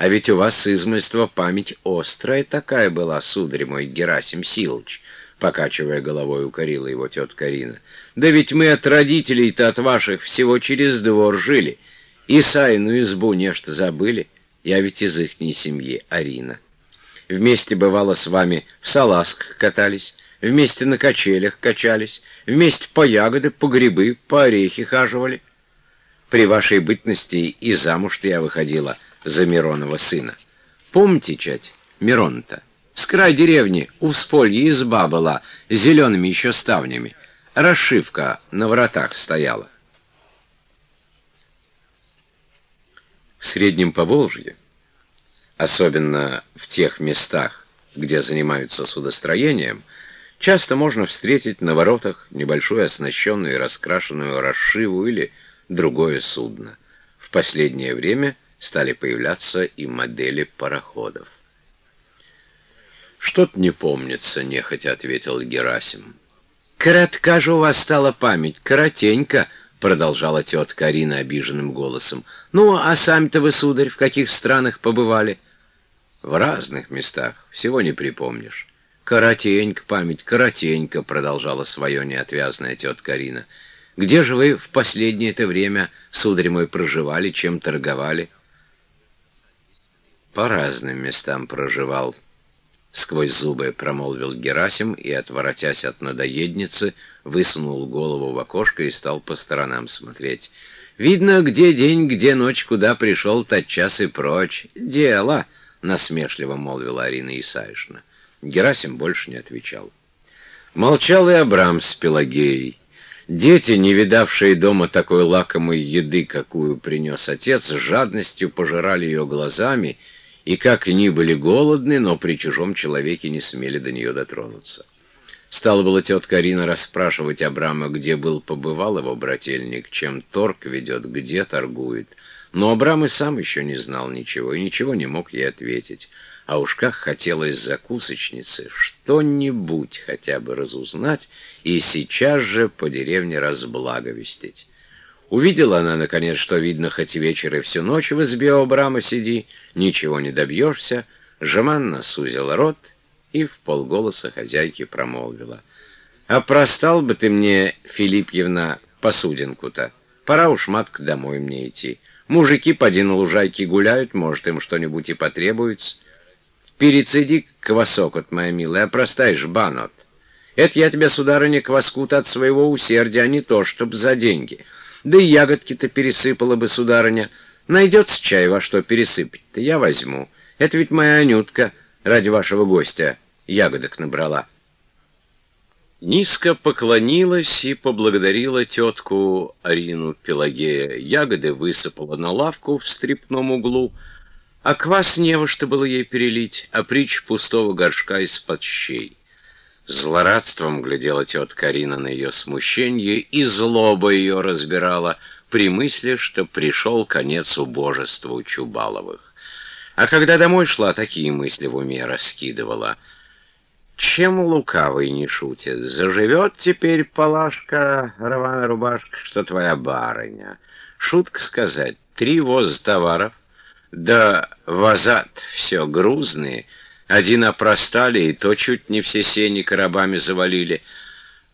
А ведь у вас с измольства память острая такая была, сударь мой Герасим Силыч, покачивая головой, укорила его тетка Карина. Да ведь мы от родителей-то от ваших всего через двор жили. И Сайну избу нечто забыли. Я ведь из ихней семьи, Арина. Вместе, бывало, с вами в салазках катались, вместе на качелях качались, вместе по ягоды, по грибы, по орехи хаживали. При вашей бытности и замуж-то я выходила за Миронова сына. Помните, чать, Мирон-то? С края деревни у всполья изба была, зелеными еще ставнями. Расшивка на воротах стояла. В Среднем Поволжье, особенно в тех местах, где занимаются судостроением, часто можно встретить на воротах небольшую оснащенную и раскрашенную расшиву или другое судно. В последнее время стали появляться и модели пароходов. «Что-то не помнится», — нехотя ответил Герасим. «Коротка же у вас стала память, коротенько», — продолжала тетка Арина обиженным голосом. «Ну, а сами-то вы, сударь, в каких странах побывали?» «В разных местах, всего не припомнишь». «Коротенько память, коротенько», — продолжала свое неотвязная тетка Арина. «Где же вы в последнее это время, сударь мой, проживали, чем торговали?» «По разным местам проживал», — сквозь зубы промолвил Герасим и, отворотясь от надоедницы, высунул голову в окошко и стал по сторонам смотреть. «Видно, где день, где ночь, куда пришел, тот час и прочь. Дело!» — насмешливо молвила Арина Исаишна. Герасим больше не отвечал. Молчал и Абрам с Пелагеей. Дети, не видавшие дома такой лакомой еды, какую принес отец, с жадностью пожирали ее глазами — и как ни были голодны, но при чужом человеке не смели до нее дотронуться. Стала была тетка Арина расспрашивать Абрама, где был побывал его брательник, чем торг ведет, где торгует. Но Абрам и сам еще не знал ничего, и ничего не мог ей ответить. А уж как хотелось закусочнице что-нибудь хотя бы разузнать и сейчас же по деревне разблаговестить. Увидела она, наконец, что, видно, хоть вечер и всю ночь в избе у Абрама сиди, ничего не добьешься, жеманно сузила рот и в полголоса хозяйке промолвила. «А простал бы ты мне, Филиппьевна, посудинку-то? Пора уж, матка, домой мне идти. Мужики поди на лужайке гуляют, может, им что-нибудь и потребуется. Перецеди квасок от моя милая, простаешь банот. Это я тебя, сударыня, кваску-то от своего усердия, а не то, чтоб за деньги». Да и ягодки-то пересыпала бы, сударыня. Найдется чай во что пересыпать-то, я возьму. Это ведь моя Анютка ради вашего гостя ягодок набрала. Низко поклонилась и поблагодарила тетку Арину Пелагея. Ягоды высыпала на лавку в стрипном углу, а квас не во что было ей перелить, а притч пустого горшка из-под щей. Злорадством глядела тетка Карина на ее смущение, и злоба ее разбирала при мысли, что пришел конец убожеству Чубаловых. А когда домой шла, такие мысли в уме раскидывала. Чем лукавый не шутит? Заживет теперь Палашка, рваная рубашка, что твоя барыня. Шутка сказать, три воза товаров, да возат все грузные — один опростали, и то чуть не все сени коробами завалили.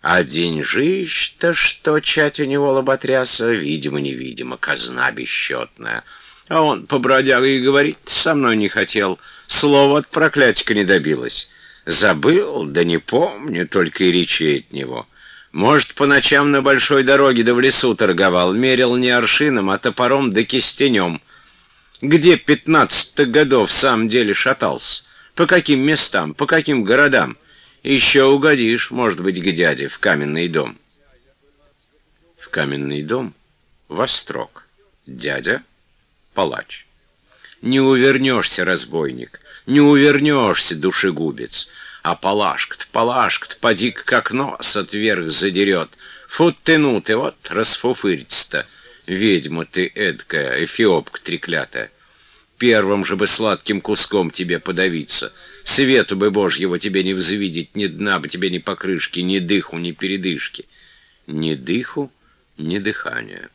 А деньжищ-то что чать у него лоботряса, видимо-невидимо, казна бесчетная. А он по бродяге и говорит, со мной не хотел, слова от проклятика не добилась. Забыл, да не помню, только и речи от него. Может, по ночам на большой дороге да в лесу торговал, мерил не аршином, а топором да кистенем. Где пятнадцатых годов в самом деле шатался? По каким местам, по каким городам? Еще угодишь, может быть, к дяде в каменный дом. В каменный дом? Вострок. Дядя? Палач. Не увернешься, разбойник, не увернешься, душегубец. А палашка-то, палашка-то, поди как нос отверх задерет. Фут ты ну ты, вот расфуфыриться-то. Ведьма ты эдкая, эфиопка треклятая первым же бы сладким куском тебе подавиться. Свету бы Божьего тебе не взвидеть, ни дна бы тебе ни покрышки, ни дыху, ни передышки. Ни дыху, ни дыхания.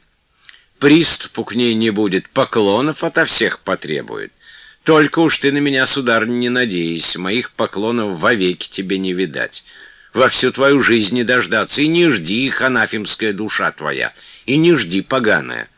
Приступу к ней не будет, поклонов ото всех потребует. Только уж ты на меня, сударь, не надеясь, моих поклонов вовеки тебе не видать. Во всю твою жизнь не дождаться, и не жди их, анафемская душа твоя, и не жди, поганая.